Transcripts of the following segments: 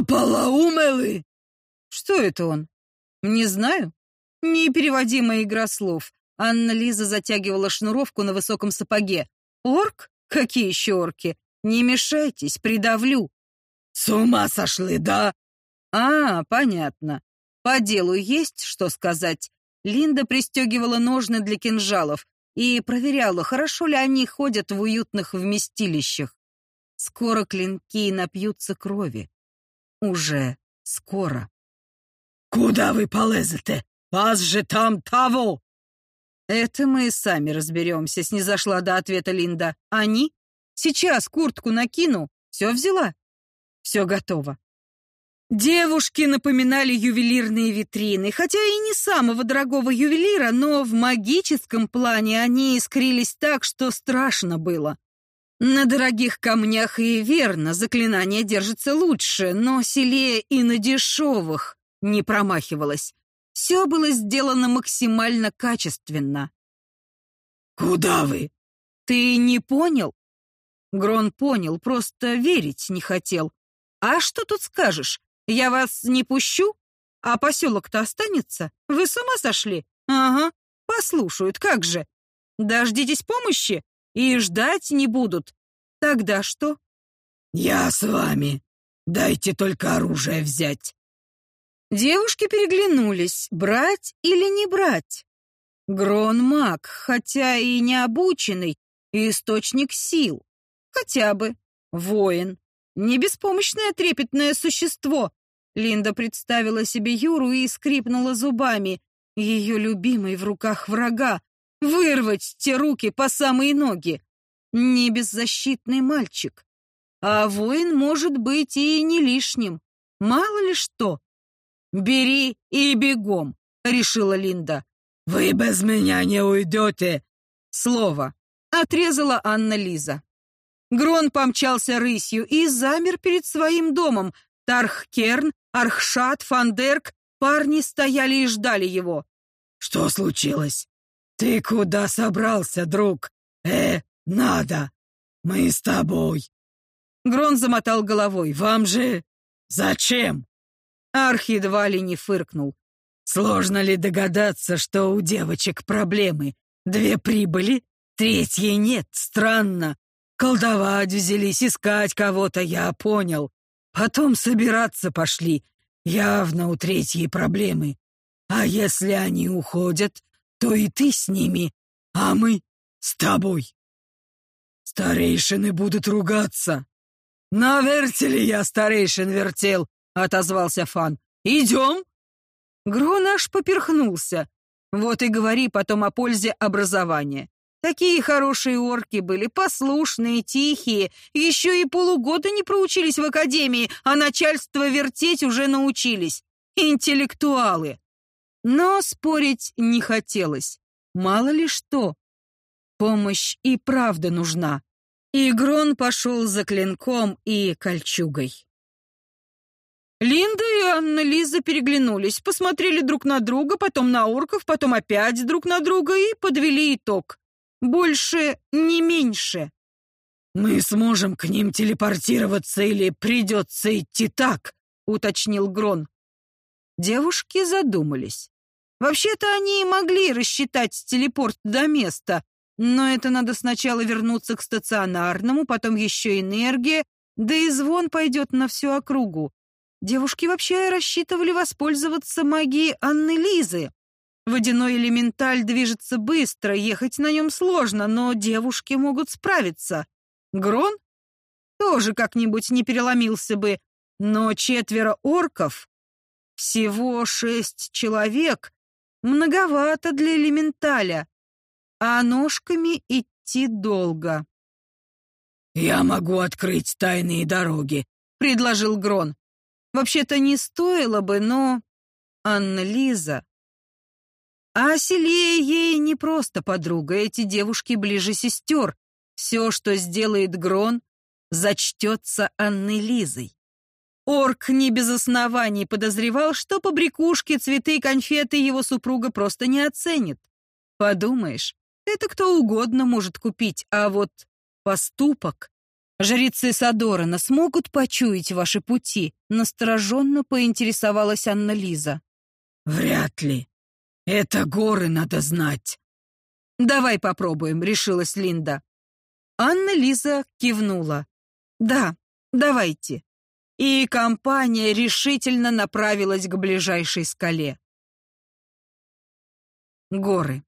Ополоумелы!» Что это он? Не знаю. Непереводимая игра слов. Анна-Лиза затягивала шнуровку на высоком сапоге. Орк? Какие еще орки? Не мешайтесь, придавлю. С ума сошли, да? А, понятно. По делу есть что сказать. Линда пристегивала ножны для кинжалов и проверяла, хорошо ли они ходят в уютных вместилищах. Скоро клинки напьются крови. Уже скоро. «Куда вы полезете? Вас же там того!» «Это мы и сами разберемся», — снизошла до ответа Линда. «Они? Сейчас куртку накину. Все взяла?» «Все готово». Девушки напоминали ювелирные витрины, хотя и не самого дорогого ювелира, но в магическом плане они искрились так, что страшно было. На дорогих камнях и верно, заклинание держится лучше, но селее и на дешевых не промахивалась. Все было сделано максимально качественно. «Куда вы?» «Ты не понял?» Грон понял, просто верить не хотел. «А что тут скажешь? Я вас не пущу? А поселок-то останется? Вы с ума сошли? Ага, послушают, как же. Дождитесь помощи и ждать не будут. Тогда что?» «Я с вами. Дайте только оружие взять». Девушки переглянулись, брать или не брать. Грон маг, хотя и не обученный, источник сил. Хотя бы. Воин. Не беспомощное трепетное существо. Линда представила себе Юру и скрипнула зубами. Ее любимый в руках врага. Вырвать те руки по самые ноги. Не беззащитный мальчик. А воин может быть и не лишним. Мало ли что. «Бери и бегом», — решила Линда. «Вы без меня не уйдете!» Слово. Отрезала Анна Лиза. Грон помчался рысью и замер перед своим домом. Тархкерн, Архшат, Фандерк, парни стояли и ждали его. «Что случилось? Ты куда собрался, друг? Э, надо! Мы с тобой!» Грон замотал головой. «Вам же... Зачем?» Арх едва ли не фыркнул. «Сложно ли догадаться, что у девочек проблемы? Две прибыли, третьей нет, странно. Колдовать взялись, искать кого-то, я понял. Потом собираться пошли. Явно у третьей проблемы. А если они уходят, то и ты с ними, а мы с тобой. Старейшины будут ругаться. На вертеле я старейшин вертел, — отозвался Фан. «Идем?» Грон аж поперхнулся. Вот и говори потом о пользе образования. Такие хорошие орки были, послушные, тихие, еще и полугода не проучились в академии, а начальство вертеть уже научились. Интеллектуалы. Но спорить не хотелось. Мало ли что. Помощь и правда нужна. И Грон пошел за клинком и кольчугой. Линда и Анна-Лиза переглянулись, посмотрели друг на друга, потом на орков, потом опять друг на друга и подвели итог. Больше, не меньше. «Мы сможем к ним телепортироваться или придется идти так?» — уточнил Грон. Девушки задумались. Вообще-то они и могли рассчитать телепорт до места, но это надо сначала вернуться к стационарному, потом еще энергия, да и звон пойдет на всю округу. Девушки вообще рассчитывали воспользоваться магией Анны Лизы. Водяной элементаль движется быстро, ехать на нем сложно, но девушки могут справиться. Грон тоже как-нибудь не переломился бы, но четверо орков, всего шесть человек, многовато для элементаля, а ножками идти долго. «Я могу открыть тайные дороги», — предложил Грон. Вообще-то не стоило бы, но... Анна-Лиза... А Селия ей не просто подруга, эти девушки ближе сестер. Все, что сделает Грон, зачтется Анной Лизой. Орк не без оснований подозревал, что по побрякушки, цветы и конфеты его супруга просто не оценит. Подумаешь, это кто угодно может купить, а вот поступок Жрецы Садорана смогут почуять ваши пути? Настороженно поинтересовалась Анна Лиза. Вряд ли. Это горы надо знать. Давай попробуем, решилась Линда. Анна Лиза кивнула. Да, давайте. И компания решительно направилась к ближайшей скале. Горы.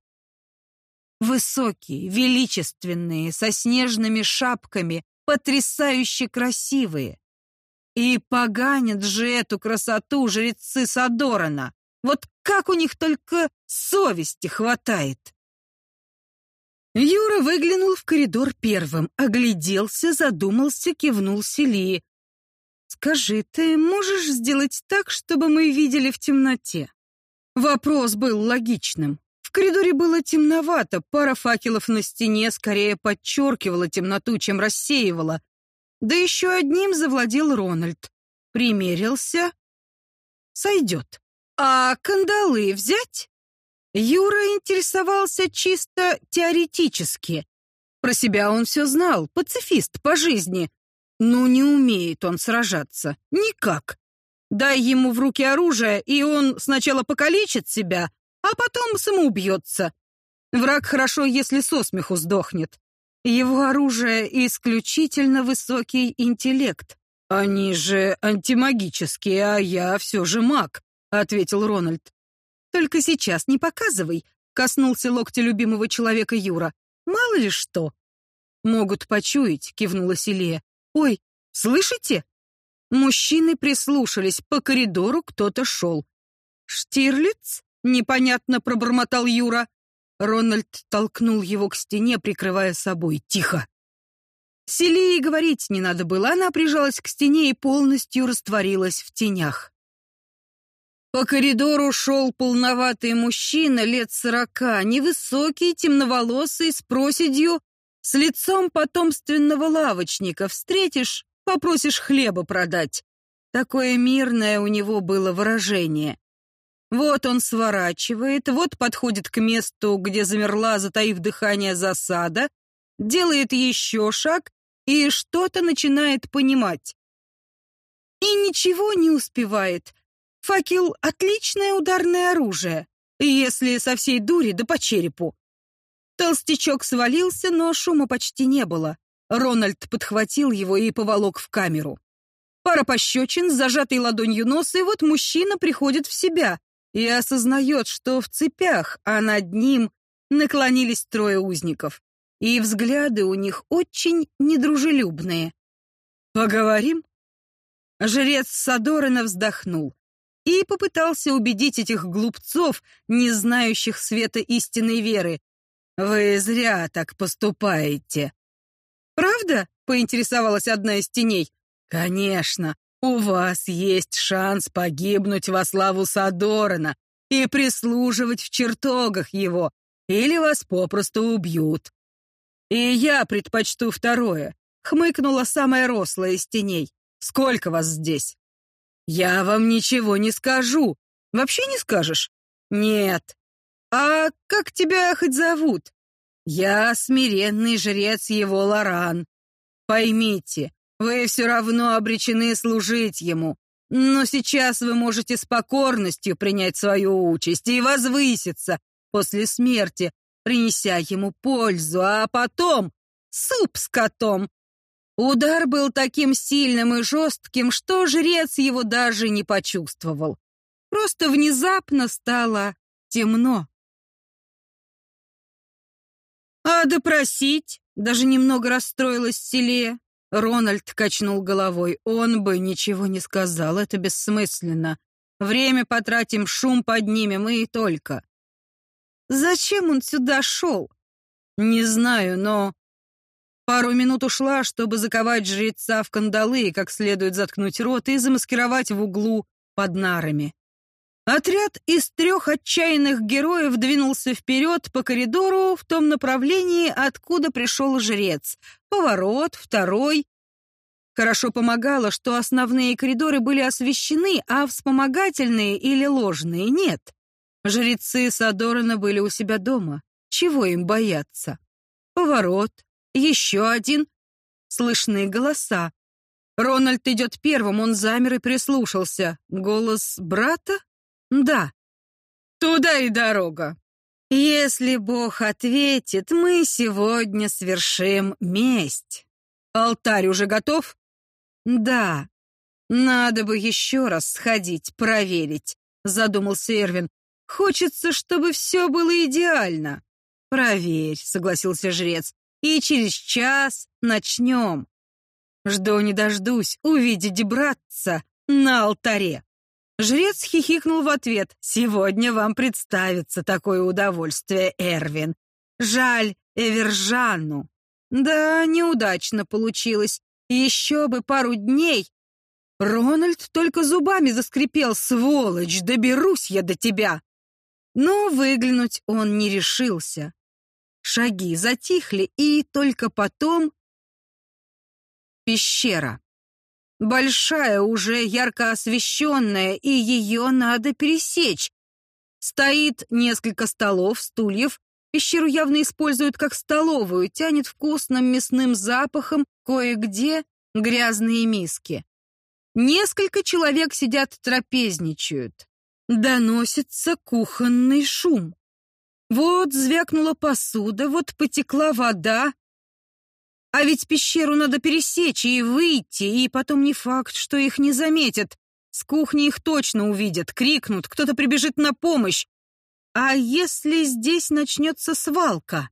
Высокие, величественные, со снежными шапками, потрясающе красивые. И поганят же эту красоту жрецы Садорана. Вот как у них только совести хватает. Юра выглянул в коридор первым, огляделся, задумался, кивнул Селии. «Скажи, ты можешь сделать так, чтобы мы видели в темноте?» Вопрос был логичным. В коридоре было темновато, пара факелов на стене скорее подчеркивала темноту, чем рассеивала. Да еще одним завладел Рональд. Примерился. Сойдет. А кандалы взять? Юра интересовался чисто теоретически. Про себя он все знал, пацифист по жизни. Но не умеет он сражаться. Никак. Дай ему в руки оружие, и он сначала покалечит себя, а потом самоубьется. Враг хорошо, если со смеху сдохнет. Его оружие — исключительно высокий интеллект. Они же антимагические, а я все же маг, — ответил Рональд. Только сейчас не показывай, — коснулся локтя любимого человека Юра. Мало ли что. Могут почуять, — кивнула Селия. Ой, слышите? Мужчины прислушались, по коридору кто-то шел. Штирлиц? Непонятно пробормотал Юра. Рональд толкнул его к стене, прикрывая собой. Тихо. Селии говорить не надо было, она прижалась к стене и полностью растворилась в тенях. По коридору шел полноватый мужчина лет сорока, невысокий, темноволосый, с проседью, с лицом потомственного лавочника. Встретишь, попросишь хлеба продать. Такое мирное у него было выражение. Вот он сворачивает, вот подходит к месту, где замерла, затаив дыхание засада, делает еще шаг и что-то начинает понимать. И ничего не успевает. Факел — отличное ударное оружие, если со всей дури да по черепу. Толстячок свалился, но шума почти не было. Рональд подхватил его и поволок в камеру. Пара пощечин, зажатой ладонью нос, и вот мужчина приходит в себя, и осознает, что в цепях, а над ним наклонились трое узников, и взгляды у них очень недружелюбные. «Поговорим?» Жрец Садорина вздохнул и попытался убедить этих глупцов, не знающих света истинной веры. «Вы зря так поступаете». «Правда?» — поинтересовалась одна из теней. «Конечно. У вас есть шанс погибнуть во славу Садорана и прислуживать в чертогах его, или вас попросту убьют. И я предпочту второе, хмыкнула самая рослая из теней. Сколько вас здесь? Я вам ничего не скажу. Вообще не скажешь? Нет. А как тебя хоть зовут? Я смиренный жрец его Лоран. Поймите, вы все равно обречены служить ему. Но сейчас вы можете с покорностью принять свою участь и возвыситься после смерти, принеся ему пользу, а потом суп с котом. Удар был таким сильным и жестким, что жрец его даже не почувствовал. Просто внезапно стало темно. А допросить? Даже немного расстроилась Селия. Рональд качнул головой. Он бы ничего не сказал, это бессмысленно. Время потратим, шум поднимем и только. Зачем он сюда шел? Не знаю, но... Пару минут ушла, чтобы заковать жреца в кандалы и как следует заткнуть рот и замаскировать в углу под нарами. Отряд из трех отчаянных героев двинулся вперед по коридору в том направлении, откуда пришел жрец. Поворот, второй. Хорошо помогало, что основные коридоры были освещены, а вспомогательные или ложные нет. Жрецы Садорана были у себя дома. Чего им бояться? Поворот, еще один. слышны голоса. Рональд идет первым, он замер и прислушался. Голос брата? Да. Туда и дорога. Если Бог ответит, мы сегодня свершим месть. Алтарь уже готов? Да. Надо бы еще раз сходить, проверить, задумался Эрвин. Хочется, чтобы все было идеально. Проверь, согласился жрец. И через час начнем. Жду не дождусь увидеть братца на алтаре. Жрец хихикнул в ответ. «Сегодня вам представится такое удовольствие, Эрвин. Жаль Эвержану». «Да, неудачно получилось. Еще бы пару дней». Рональд только зубами заскрипел. «Сволочь, доберусь я до тебя!» Но выглянуть он не решился. Шаги затихли, и только потом... Пещера. Большая, уже ярко освещенная, и ее надо пересечь. Стоит несколько столов, стульев. Пещеру явно используют как столовую, тянет вкусным мясным запахом, кое-где грязные миски. Несколько человек сидят трапезничают. Доносится кухонный шум. Вот звякнула посуда, вот потекла вода, а ведь пещеру надо пересечь и выйти, и потом не факт, что их не заметят. С кухни их точно увидят, крикнут, кто-то прибежит на помощь. А если здесь начнется свалка?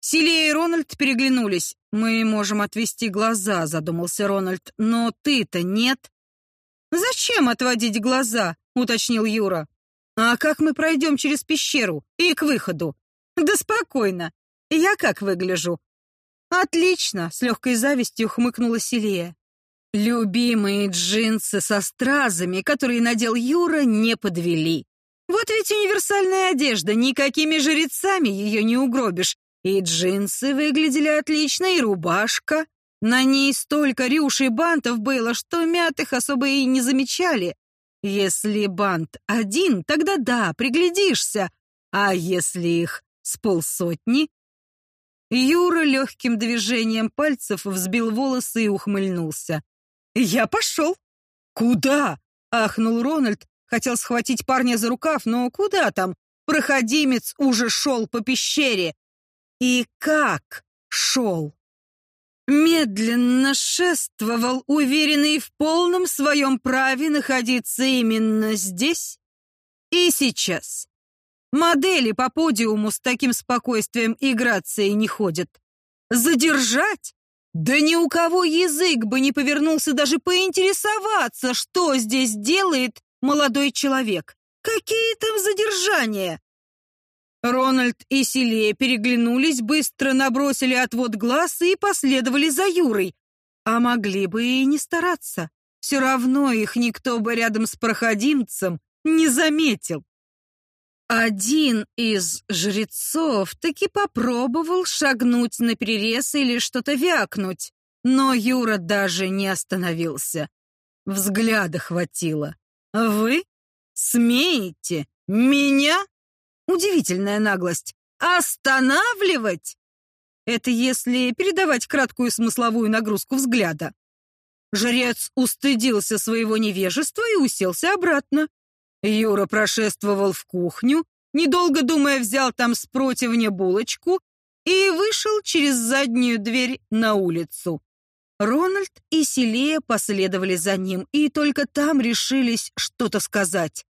Силия и Рональд переглянулись. «Мы можем отвести глаза», — задумался Рональд. «Но ты-то нет». «Зачем отводить глаза?» — уточнил Юра. «А как мы пройдем через пещеру и к выходу?» «Да спокойно. Я как выгляжу? «Отлично!» — с легкой завистью хмыкнула Селия. Любимые джинсы со стразами, которые надел Юра, не подвели. Вот ведь универсальная одежда, никакими жрецами ее не угробишь. И джинсы выглядели отлично, и рубашка. На ней столько рюш и бантов было, что мятых особо и не замечали. Если бант один, тогда да, приглядишься. А если их с полсотни, Юра легким движением пальцев взбил волосы и ухмыльнулся. «Я пошел!» «Куда?» — ахнул Рональд. Хотел схватить парня за рукав, но куда там? Проходимец уже шел по пещере. И как шел? Медленно шествовал, уверенный в полном своем праве находиться именно здесь и сейчас. Модели по подиуму с таким спокойствием и грацией не ходят. Задержать? Да ни у кого язык бы не повернулся даже поинтересоваться, что здесь делает молодой человек. Какие там задержания? Рональд и Силия переглянулись, быстро набросили отвод глаз и последовали за Юрой. А могли бы и не стараться. Все равно их никто бы рядом с проходимцем не заметил. Один из жрецов таки попробовал шагнуть на перерез или что-то вякнуть, но Юра даже не остановился. Взгляда хватило. «Вы смеете меня?» Удивительная наглость. «Останавливать?» Это если передавать краткую смысловую нагрузку взгляда. Жрец устыдился своего невежества и уселся обратно. Юра прошествовал в кухню, недолго думая, взял там с противня булочку и вышел через заднюю дверь на улицу. Рональд и Селия последовали за ним, и только там решились что-то сказать.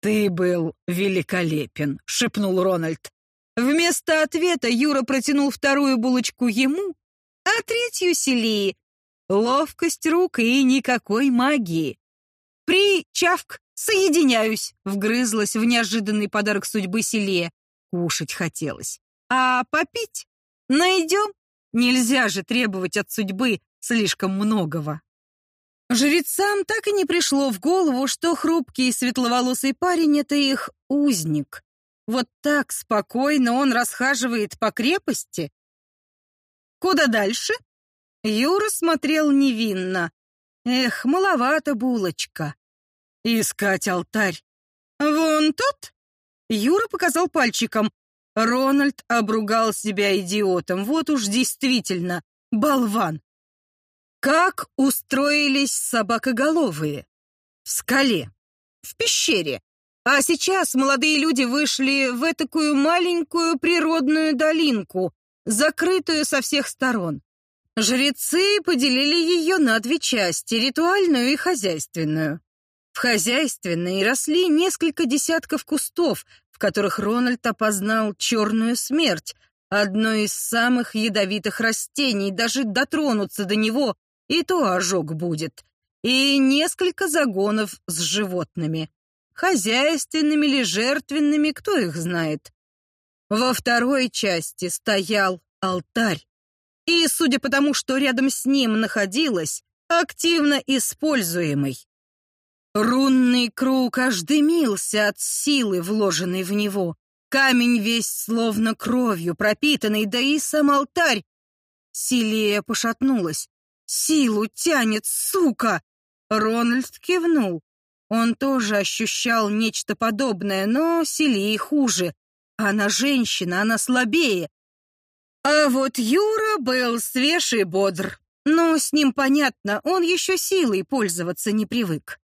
«Ты был великолепен», — шепнул Рональд. Вместо ответа Юра протянул вторую булочку ему, а третью Селии. Ловкость рук и никакой магии. При чавк «Соединяюсь!» — вгрызлась в неожиданный подарок судьбы селе. Кушать хотелось. «А попить? Найдем? Нельзя же требовать от судьбы слишком многого». Жрецам так и не пришло в голову, что хрупкий светловолосый парень — это их узник. Вот так спокойно он расхаживает по крепости. Куда дальше? Юра смотрел невинно. Эх, маловато булочка. Искать алтарь. Вон тот? Юра показал пальчиком. Рональд обругал себя идиотом. Вот уж действительно, болван. Как устроились собакоголовые? В скале, в пещере. А сейчас молодые люди вышли в такую маленькую природную долинку, закрытую со всех сторон. Жрецы поделили ее на две части, ритуальную и хозяйственную. В хозяйственной росли несколько десятков кустов, в которых Рональд опознал черную смерть, одно из самых ядовитых растений, даже дотронуться до него, и то ожог будет, и несколько загонов с животными. Хозяйственными или жертвенными, кто их знает. Во второй части стоял алтарь. И, судя по тому, что рядом с ним находилось, активно используемый. Рунный круг аж дымился от силы, вложенной в него. Камень весь словно кровью пропитанный, да и сам алтарь. Силия пошатнулась. «Силу тянет, сука!» Рональд кивнул. Он тоже ощущал нечто подобное, но Силии хуже. Она женщина, она слабее. А вот Юра был свеж и бодр. Но с ним понятно, он еще силой пользоваться не привык.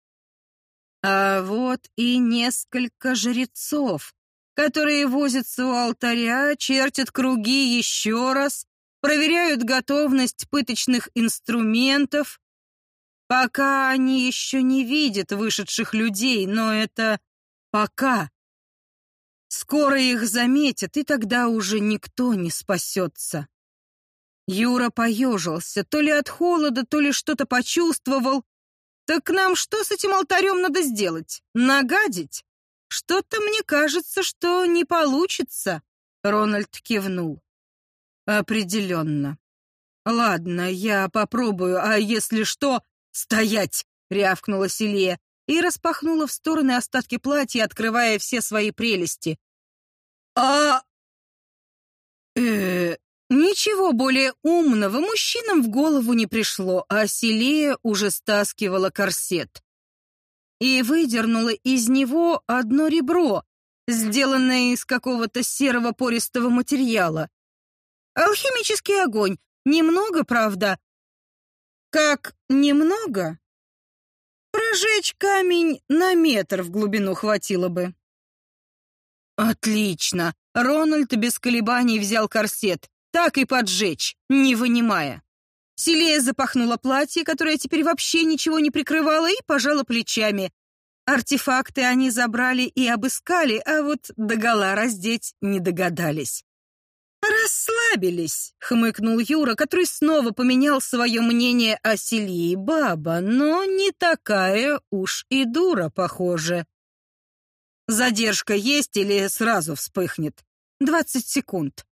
А вот и несколько жрецов, которые возятся у алтаря, чертят круги еще раз, проверяют готовность пыточных инструментов. Пока они еще не видят вышедших людей, но это пока. Скоро их заметят, и тогда уже никто не спасется. Юра поежился, то ли от холода, то ли что-то почувствовал, так нам что с этим алтарем надо сделать? Нагадить? Что-то мне кажется, что не получится. Рональд кивнул. Определенно. Ладно, я попробую, а если что, стоять, рявкнула Селия и распахнула в стороны остатки платья, открывая все свои прелести. А э Ничего более умного мужчинам в голову не пришло, а Селия уже стаскивала корсет. И выдернула из него одно ребро, сделанное из какого-то серого пористого материала. Алхимический огонь. Немного, правда? Как немного? Прожечь камень на метр в глубину хватило бы. Отлично. Рональд без колебаний взял корсет так и поджечь, не вынимая. Селия запахнула платье, которое теперь вообще ничего не прикрывало, и пожала плечами. Артефакты они забрали и обыскали, а вот догола раздеть не догадались. «Расслабились», — хмыкнул Юра, который снова поменял свое мнение о Селии баба, но не такая уж и дура, похоже. «Задержка есть или сразу вспыхнет?» «Двадцать секунд».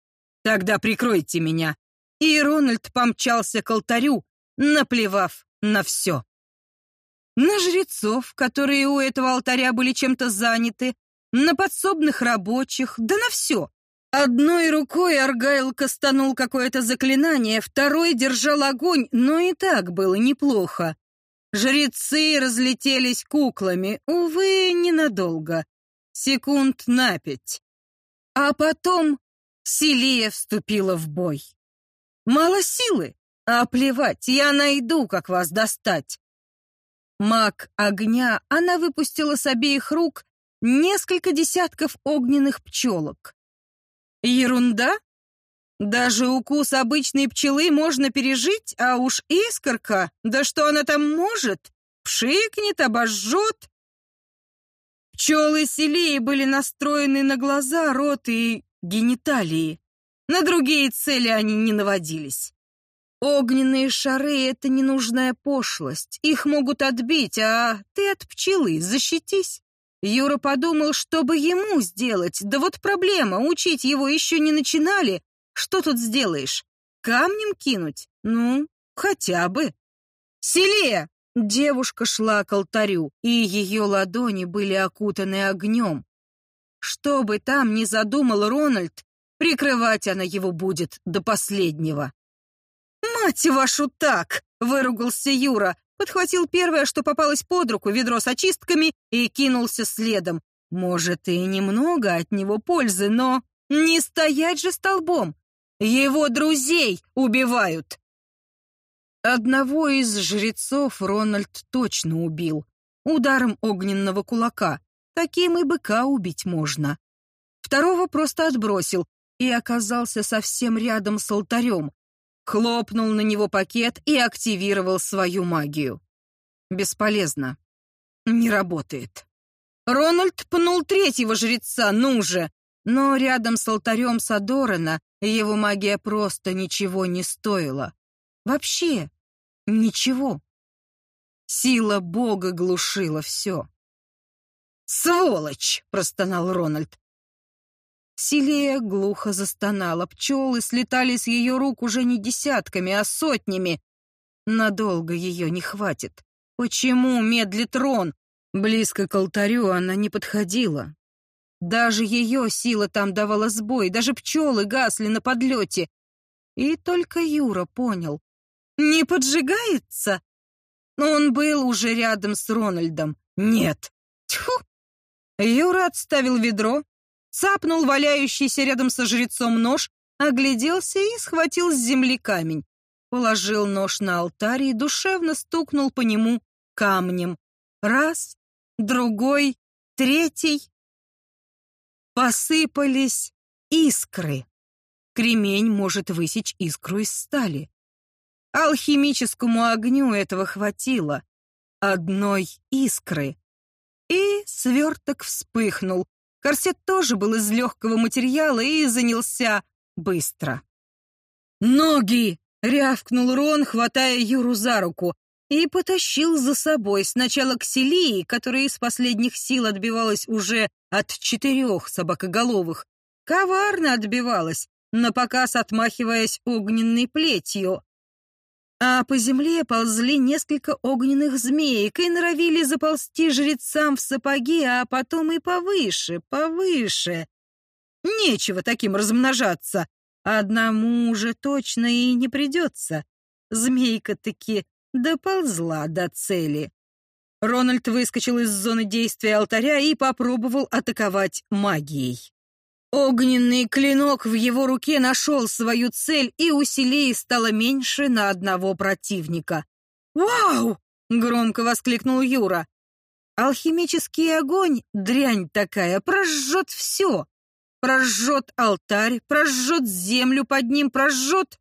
Тогда прикройте меня. И Рональд помчался к алтарю, наплевав на все. На жрецов, которые у этого алтаря были чем-то заняты, на подсобных рабочих, да на все. Одной рукой Аргайл кастанул какое-то заклинание, второй держал огонь, но и так было неплохо. Жрецы разлетелись куклами, увы, ненадолго. Секунд на пять. А потом Селия вступила в бой. Мало силы, а плевать, я найду, как вас достать. Маг огня, она выпустила с обеих рук несколько десятков огненных пчелок. Ерунда? Даже укус обычной пчелы можно пережить, а уж искорка, да что она там может? Пшикнет, обожжет. Пчелы Селии были настроены на глаза, рот и гениталии. На другие цели они не наводились. Огненные шары — это ненужная пошлость. Их могут отбить, а ты от пчелы защитись. Юра подумал, что бы ему сделать. Да вот проблема, учить его еще не начинали. Что тут сделаешь? Камнем кинуть? Ну, хотя бы. Селия! Девушка шла к алтарю, и ее ладони были окутаны огнем. Что бы там ни задумал Рональд, прикрывать она его будет до последнего. «Мать вашу так!» — выругался Юра, подхватил первое, что попалось под руку, ведро с очистками, и кинулся следом. Может, и немного от него пользы, но не стоять же столбом. Его друзей убивают. Одного из жрецов Рональд точно убил. Ударом огненного кулака. Таким и быка убить можно. Второго просто отбросил и оказался совсем рядом с алтарем. Хлопнул на него пакет и активировал свою магию. Бесполезно. Не работает. Рональд пнул третьего жреца, ну же! Но рядом с алтарем Садорана его магия просто ничего не стоила. Вообще ничего. Сила Бога глушила все. «Сволочь!» — простонал Рональд. Силия глухо застонала. Пчелы слетали с ее рук уже не десятками, а сотнями. Надолго ее не хватит. Почему медлит Рон? Близко к алтарю она не подходила. Даже ее сила там давала сбой, даже пчелы гасли на подлете. И только Юра понял. Не поджигается? Он был уже рядом с Рональдом. Нет. Тьфу! Юра отставил ведро, цапнул валяющийся рядом со жрецом нож, огляделся и схватил с земли камень. Положил нож на алтарь и душевно стукнул по нему камнем. Раз, другой, третий. Посыпались искры. Кремень может высечь искру из стали. Алхимическому огню этого хватило. Одной искры. Сверток вспыхнул, Корсет тоже был из легкого материала и занялся быстро. «Ноги!» — рявкнул Рон, хватая Юру за руку, и потащил за собой сначала к Селии, которая из последних сил отбивалась уже от четырех собакоголовых. Коварно отбивалась, напоказ отмахиваясь огненной плетью а по земле ползли несколько огненных змеек и норовили заползти жрецам в сапоги, а потом и повыше, повыше. Нечего таким размножаться, одному уже точно и не придется. Змейка-таки доползла до цели. Рональд выскочил из зоны действия алтаря и попробовал атаковать магией. Огненный клинок в его руке нашел свою цель, и усилий стало меньше на одного противника. «Вау!» — громко воскликнул Юра. «Алхимический огонь, дрянь такая, прожжет все. Прожжет алтарь, прожжет землю под ним, прожжет...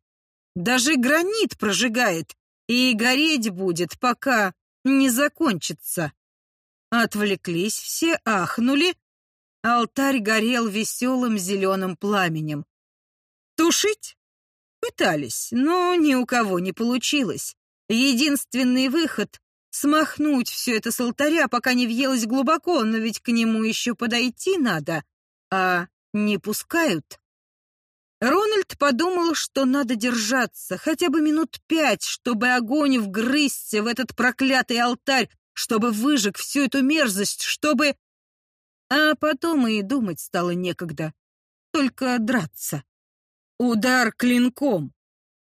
Даже гранит прожигает, и гореть будет, пока не закончится». Отвлеклись все, ахнули, Алтарь горел веселым зеленым пламенем. Тушить? Пытались, но ни у кого не получилось. Единственный выход — смахнуть все это с алтаря, пока не въелось глубоко, но ведь к нему еще подойти надо, а не пускают. Рональд подумал, что надо держаться хотя бы минут пять, чтобы огонь вгрызся в этот проклятый алтарь, чтобы выжег всю эту мерзость, чтобы... А потом и думать стало некогда. Только драться. Удар клинком.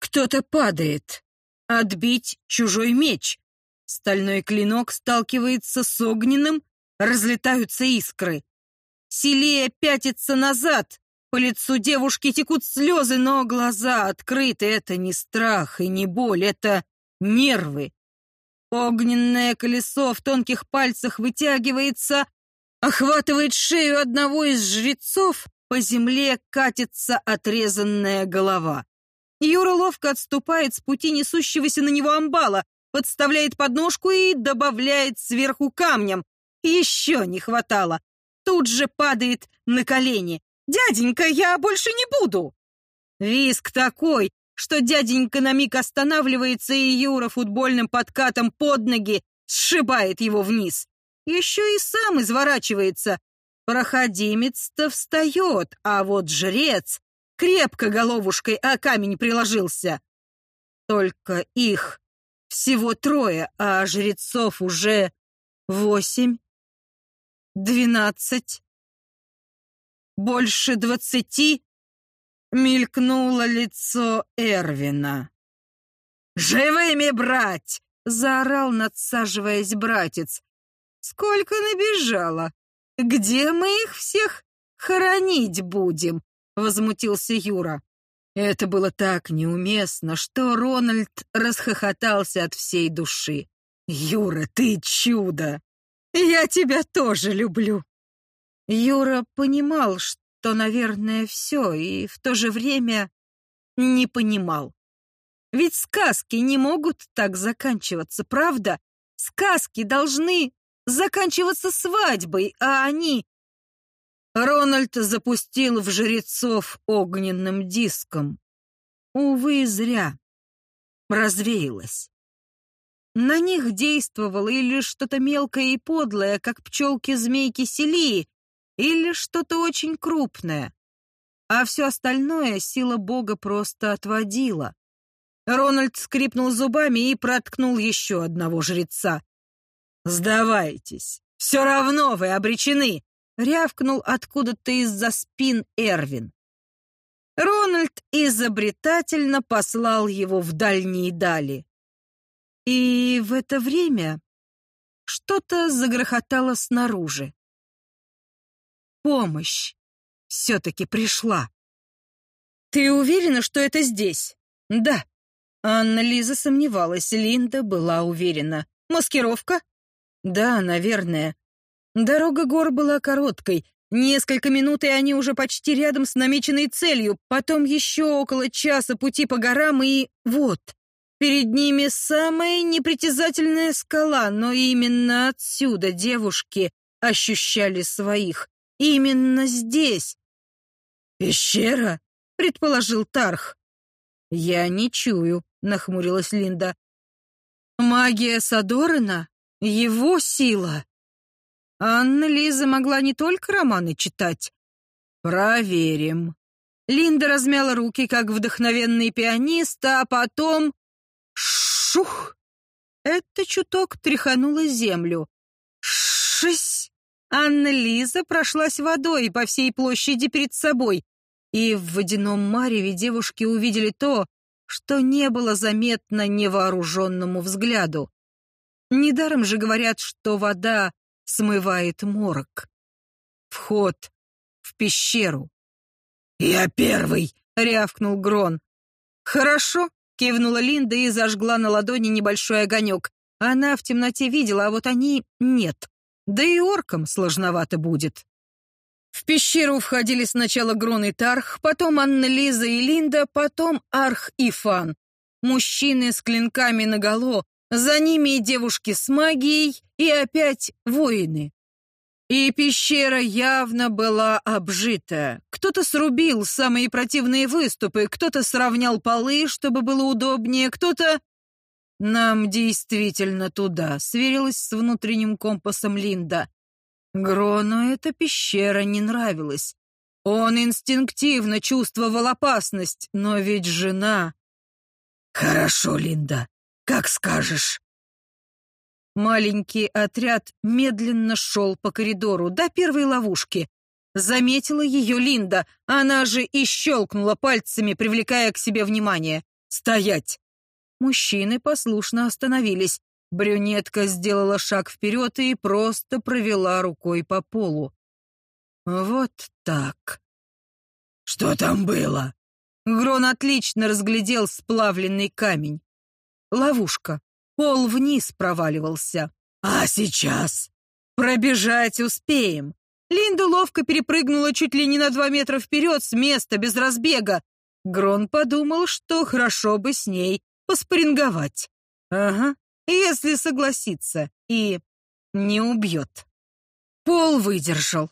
Кто-то падает. Отбить чужой меч. Стальной клинок сталкивается с огненным, разлетаются искры. Селия пятится назад. По лицу девушки текут слезы, но глаза открыты. Это не страх и не боль, это нервы. Огненное колесо в тонких пальцах вытягивается, охватывает шею одного из жрецов, по земле катится отрезанная голова. Юра ловко отступает с пути несущегося на него амбала, подставляет подножку и добавляет сверху камнем. Еще не хватало. Тут же падает на колени. «Дяденька, я больше не буду!» Виск такой, что дяденька на миг останавливается, и Юра футбольным подкатом под ноги сшибает его вниз еще и сам изворачивается. Проходимец-то встает, а вот жрец крепко головушкой о камень приложился. Только их всего трое, а жрецов уже восемь, двенадцать, больше двадцати. Мелькнуло лицо Эрвина. «Живыми брать!» — заорал, надсаживаясь братец. Сколько набежало! Где мы их всех хоронить будем?» — возмутился Юра. Это было так неуместно, что Рональд расхохотался от всей души. «Юра, ты чудо! Я тебя тоже люблю!» Юра понимал, что, наверное, все, и в то же время не понимал. Ведь сказки не могут так заканчиваться, правда? Сказки должны заканчиваться свадьбой, а они... Рональд запустил в жрецов огненным диском. Увы, зря. Развеялось. На них действовало или что-то мелкое и подлое, как пчелки-змейки Селии, или что-то очень крупное. А все остальное сила Бога просто отводила. Рональд скрипнул зубами и проткнул еще одного жреца. «Сдавайтесь! Все равно вы обречены!» — рявкнул откуда-то из-за спин Эрвин. Рональд изобретательно послал его в дальние дали. И в это время что-то загрохотало снаружи. Помощь все-таки пришла. «Ты уверена, что это здесь?» «Да», Анна-Лиза сомневалась, Линда была уверена. «Маскировка?» «Да, наверное». Дорога гор была короткой. Несколько минут, и они уже почти рядом с намеченной целью. Потом еще около часа пути по горам, и вот. Перед ними самая непритязательная скала, но именно отсюда девушки ощущали своих. Именно здесь. «Пещера?» — предположил Тарх. «Я не чую», — нахмурилась Линда. «Магия Садорина? Его сила?» Анна Лиза могла не только романы читать. «Проверим». Линда размяла руки, как вдохновенный пианист, а потом... Шух! Это чуток тряхануло землю. Шись! Анна Лиза прошлась водой по всей площади перед собой, и в водяном мареве девушки увидели то, что не было заметно невооруженному взгляду. Недаром же говорят, что вода смывает морок. Вход в пещеру. «Я первый!» — рявкнул Грон. «Хорошо», — кивнула Линда и зажгла на ладони небольшой огонек. Она в темноте видела, а вот они — нет. Да и оркам сложновато будет. В пещеру входили сначала Грон и Тарх, потом Анна-Лиза и Линда, потом Арх и Фан. Мужчины с клинками наголо, за ними девушки с магией, и опять воины. И пещера явно была обжита. Кто-то срубил самые противные выступы, кто-то сравнял полы, чтобы было удобнее, кто-то... Нам действительно туда, сверилась с внутренним компасом Линда. Грону эта пещера не нравилась. Он инстинктивно чувствовал опасность, но ведь жена... «Хорошо, Линда, как скажешь». Маленький отряд медленно шел по коридору до первой ловушки. Заметила ее Линда, она же и щелкнула пальцами, привлекая к себе внимание. «Стоять!» Мужчины послушно остановились. Брюнетка сделала шаг вперед и просто провела рукой по полу. Вот так. Что там было? Грон отлично разглядел сплавленный камень. Ловушка. Пол вниз проваливался. А сейчас? Пробежать успеем. Линда ловко перепрыгнула чуть ли не на два метра вперед с места, без разбега. Грон подумал, что хорошо бы с ней поспоринговать. Ага, если согласится и не убьет. Пол выдержал.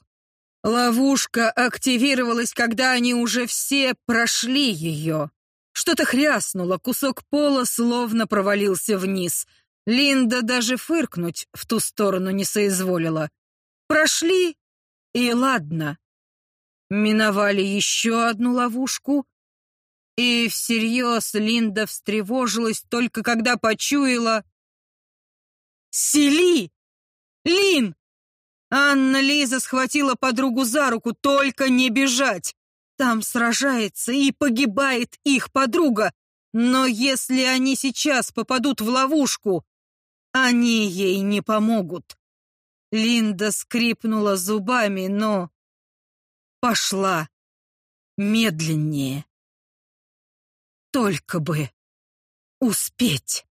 Ловушка активировалась, когда они уже все прошли ее. Что-то хряснуло, кусок пола словно провалился вниз. Линда даже фыркнуть в ту сторону не соизволила. Прошли, и ладно. Миновали еще одну ловушку, и всерьез Линда встревожилась только когда почуяла Сели! Лин!» Анна-Лиза схватила подругу за руку, только не бежать. Там сражается и погибает их подруга. Но если они сейчас попадут в ловушку, они ей не помогут. Линда скрипнула зубами, но пошла медленнее. Только бы успеть.